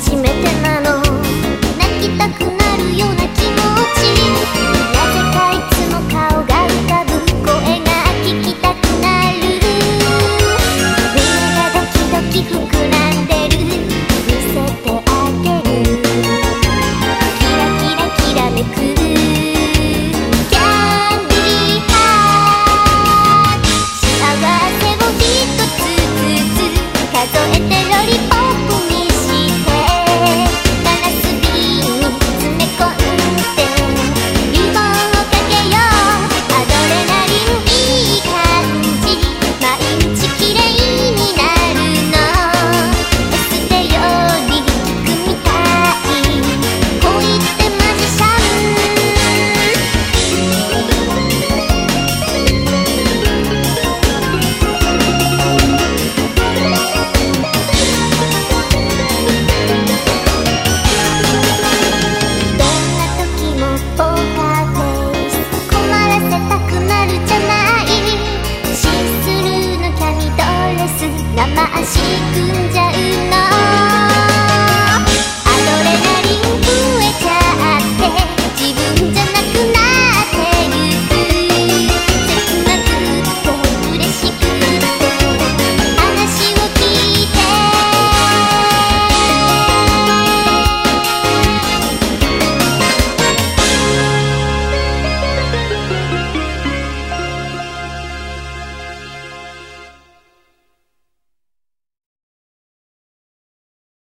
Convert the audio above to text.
初めてなの